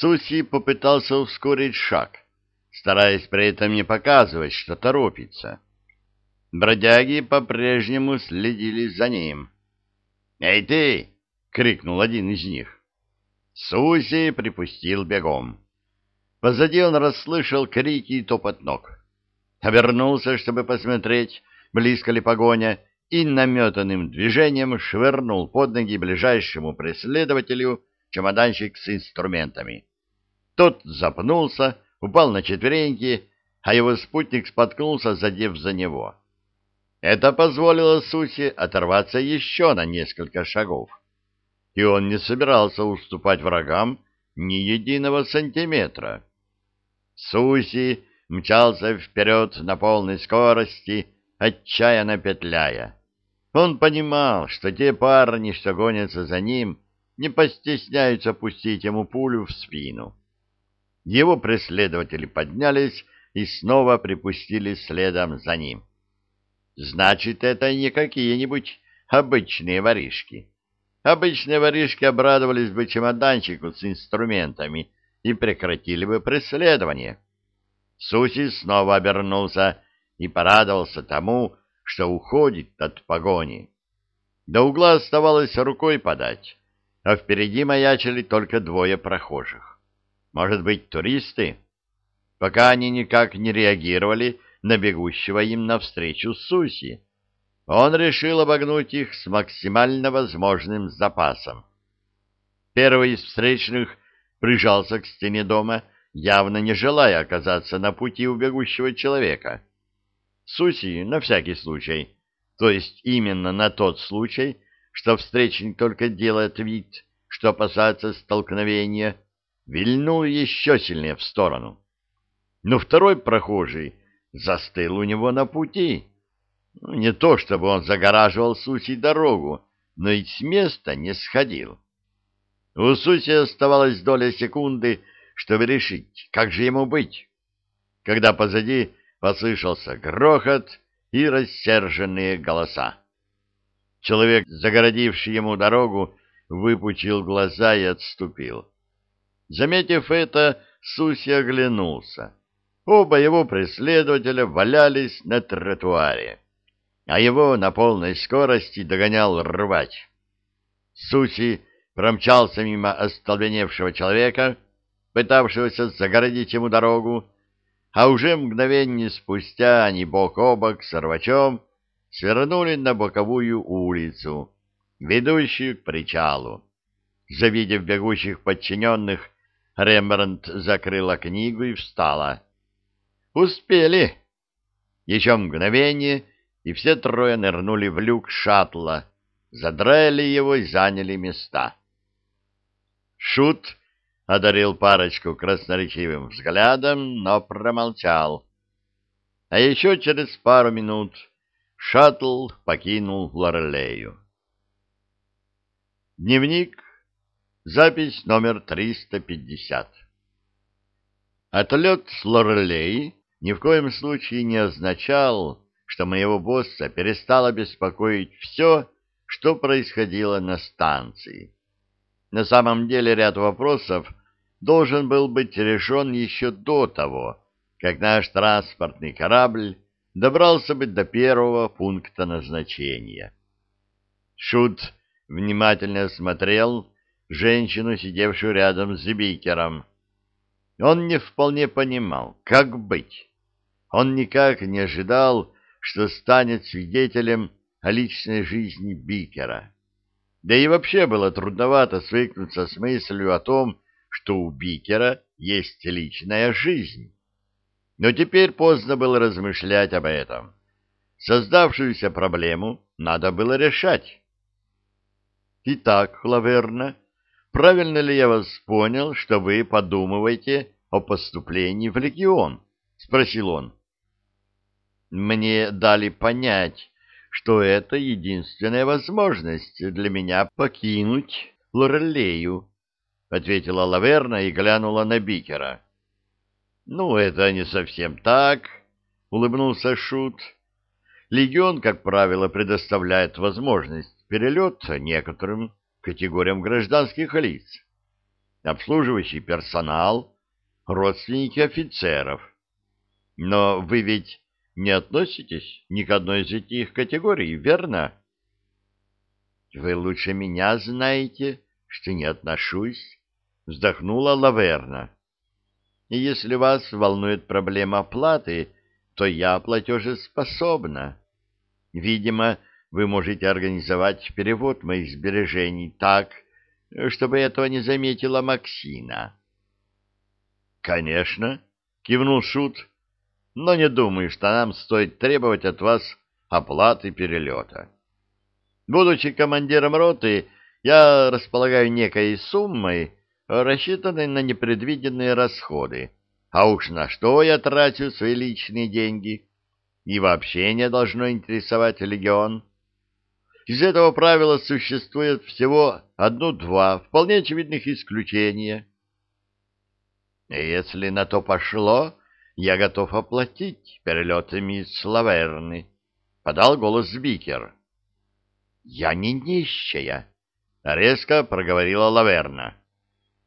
Суси попытался ускорить шаг, стараясь при этом не показывать, что торопится. Бродяги по-прежнему следили за ним. «Эй ты!» — крикнул один из них. Суси припустил бегом. Позади он расслышал крики и топот ног. Обернулся, чтобы посмотреть, близко ли погоня, и наметанным движением швырнул под ноги ближайшему преследователю чемоданчик с инструментами. Тот запнулся, упал на четвереньки, а его спутник споткнулся, задев за него. Это позволило Суси оторваться еще на несколько шагов. И он не собирался уступать врагам ни единого сантиметра. Суси мчался вперед на полной скорости, отчаянно петляя. Он понимал, что те парни, что гонятся за ним, не постесняются пустить ему пулю в спину. Его преследователи поднялись и снова припустили следом за ним. Значит, это не какие-нибудь обычные воришки. Обычные воришки обрадовались бы чемоданчику с инструментами и прекратили бы преследование. Суси снова обернулся и порадовался тому, что уходит от погони. До угла оставалось рукой подать, а впереди маячили только двое прохожих. Может быть, туристы? Пока они никак не реагировали на бегущего им навстречу Суси, он решил обогнуть их с максимально возможным запасом. Первый из встречных прижался к стене дома, явно не желая оказаться на пути у бегущего человека. Суси, на всякий случай, то есть именно на тот случай, что встречник только делает вид, что опасается столкновения, вильнул еще сильнее в сторону. Но второй прохожий застыл у него на пути. Ну, не то чтобы он загораживал Суси дорогу, но и с места не сходил. У Суси оставалась доля секунды, чтобы решить, как же ему быть, когда позади послышался грохот и рассерженные голоса. Человек, загородивший ему дорогу, выпучил глаза и отступил. Заметив это, Суси оглянулся. Оба его преследователя валялись на тротуаре, а его на полной скорости догонял рвач. Суси промчался мимо остолбеневшего человека, пытавшегося загородить ему дорогу, а уже мгновение спустя они бок о бок с рвачом свернули на боковую улицу, ведущую к причалу. Завидев бегущих подчиненных, Рембрандт закрыла книгу и встала. «Успели!» Еще мгновение, и все трое нырнули в люк шаттла, задрали его и заняли места. Шут одарил парочку красноречивым взглядом, но промолчал. А еще через пару минут шаттл покинул Лорелею. Дневник Запись номер 350. Отлет с Лорелей ни в коем случае не означал, что моего босса перестало беспокоить все, что происходило на станции. На самом деле ряд вопросов должен был быть решен еще до того, как наш транспортный корабль добрался бы до первого пункта назначения. Шут внимательно смотрел женщину, сидевшую рядом с Бикером. Он не вполне понимал, как быть. Он никак не ожидал, что станет свидетелем о личной жизни Бикера. Да и вообще было трудновато свыкнуться с мыслью о том, что у Бикера есть личная жизнь. Но теперь поздно было размышлять об этом. Создавшуюся проблему надо было решать. Итак, Лаверна, правильно ли я вас понял, что вы подумываете о поступлении в легион? — спросил он. Мне дали понять, что это единственная возможность для меня покинуть Лорелею, — ответила Лаверна и глянула на Бикера. — Ну, это не совсем так, — улыбнулся Шут. Легион, как правило, предоставляет возможность перелета некоторым категориям гражданских лиц. обслуживающий персонал, родственники офицеров. Но вы ведь не относитесь ни к одной из этих категорий, верно? Вы лучше меня знаете, что не отношусь, вздохнула Лаверна. И если вас волнует проблема оплаты, то я платежеспособна. Видимо, вы можете организовать перевод моих сбережений так, чтобы этого не заметила Максина. — Конечно, — кивнул Шут, — но не думаю, что нам стоит требовать от вас оплаты перелета. Будучи командиром роты, я располагаю некой суммой, рассчитанной на непредвиденные расходы. А уж на что я трачу свои личные деньги? И вообще не должно интересовать легион. Из этого правила существует всего одно-два вполне очевидных исключения. Если на то пошло, я готов оплатить перелеты мисс Лаверны, — подал голос Бикер. — Я не нищая, — резко проговорила Лаверна. —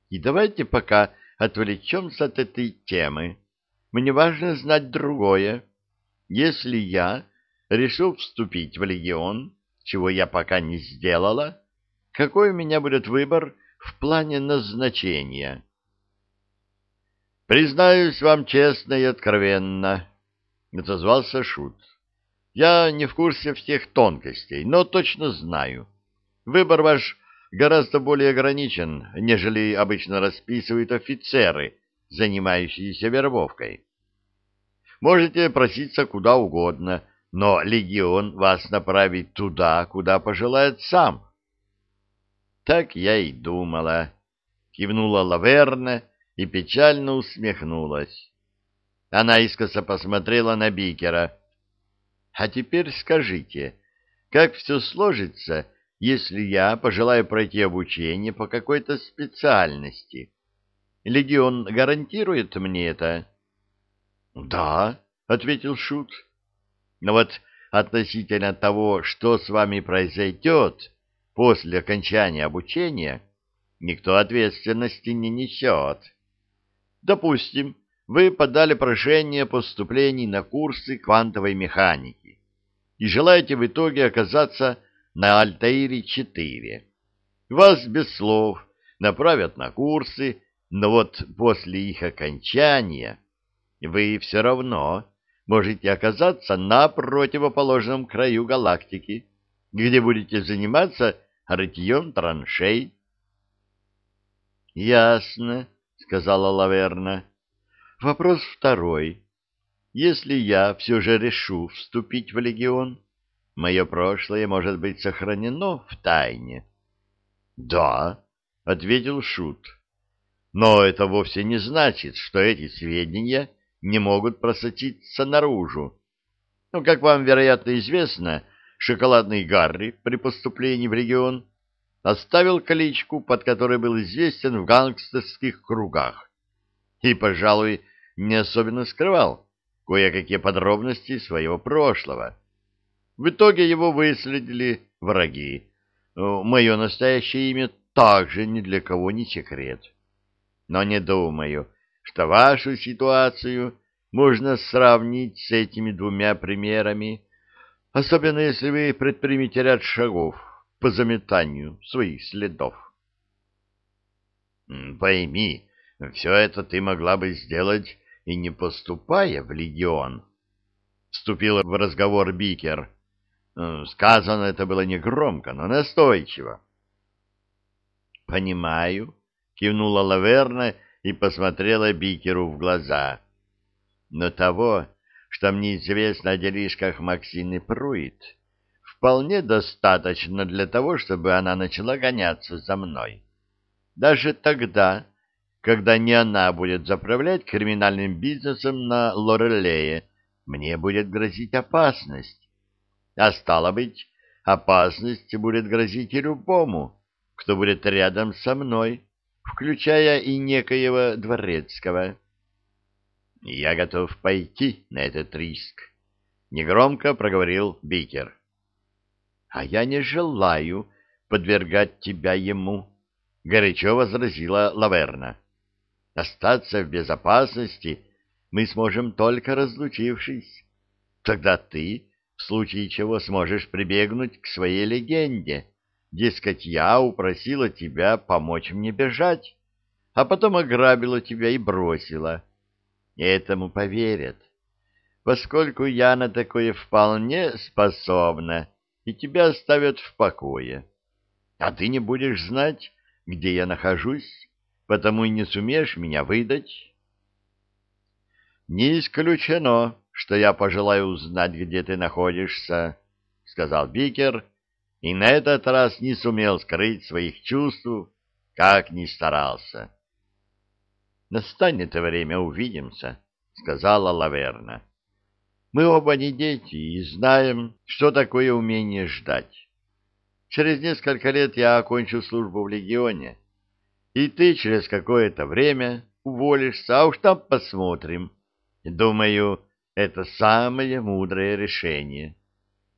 И давайте пока отвлечемся от этой темы. Мне важно знать другое. Если я решу вступить в легион, чего я пока не сделала, какой у меня будет выбор в плане назначения? Признаюсь вам честно и откровенно, — отозвался Шут. Я не в курсе всех тонкостей, но точно знаю. Выбор ваш гораздо более ограничен, нежели обычно расписывают офицеры, занимающиеся вербовкой. Можете проситься куда угодно, но легион вас направит туда, куда пожелает сам. Так я и думала, кивнула Лаверна и печально усмехнулась. Она искоса посмотрела на Бикера. А теперь скажите, как все сложится, если я пожелаю пройти обучение по какой-то специальности? Легион гарантирует мне это? — Да, — ответил Шут. — Но вот относительно того, что с вами произойдет после окончания обучения, никто ответственности не несет. Допустим, вы подали прошение о поступлении на курсы квантовой механики и желаете в итоге оказаться на Альтаире-4. Вас без слов направят на курсы, но вот после их окончания вы все равно можете оказаться на противоположном краю галактики, где будете заниматься рытьем траншей. — Ясно, — сказала Лаверна. — Вопрос второй. Если я все же решу вступить в легион, мое прошлое может быть сохранено в тайне. — Да, — ответил Шут. — Но это вовсе не значит, что эти сведения не могут просочиться наружу. Ну, как вам, вероятно, известно, шоколадный Гарри при поступлении в регион оставил колечку, под которой был известен в гангстерских кругах, и, пожалуй, не особенно скрывал кое-какие подробности своего прошлого. В итоге его выследили враги. Мое настоящее имя также ни для кого не секрет. Но не думаю, что вашу ситуацию можно сравнить с этими двумя примерами, особенно если вы предпримете ряд шагов по заметанию своих следов. Пойми, все это ты могла бы сделать и не поступая в легион. Вступила в разговор Бикер. Сказано это было негромко, но настойчиво. «Понимаю», — кивнула Лаверна и посмотрела Бикеру в глаза. «Но того, что мне известно о делишках Максины Пруит, вполне достаточно для того, чтобы она начала гоняться за мной. Даже тогда, когда не она будет заправлять криминальным бизнесом на Лорелее, мне будет грозить опасность. А стало быть, опасность будет грозить и любому, кто будет рядом со мной, включая и некоего дворецкого. Я готов пойти на этот риск, — негромко проговорил Бикер. — А я не желаю подвергать тебя ему, — горячо возразила Лаверна. Остаться в безопасности мы сможем только разлучившись. Тогда ты, в случае чего, сможешь прибегнуть к своей легенде. Дескать, я упросила тебя помочь мне бежать, а потом ограбила тебя и бросила. Этому поверят, поскольку я на такое вполне способна, и тебя оставят в покое. А ты не будешь знать, где я нахожусь, потому и не сумеешь меня выдать. Не исключено, что я пожелаю узнать, где ты находишься, — сказал Бикер, и на этот раз не сумел скрыть своих чувств, как ни старался. — Настанет время, увидимся, — сказала Лаверна. — Мы оба не дети и знаем, что такое умение ждать. Через несколько лет я окончу службу в легионе, и ты через какое-то время уволишься, а уж там посмотрим. Думаю, это самое мудрое решение.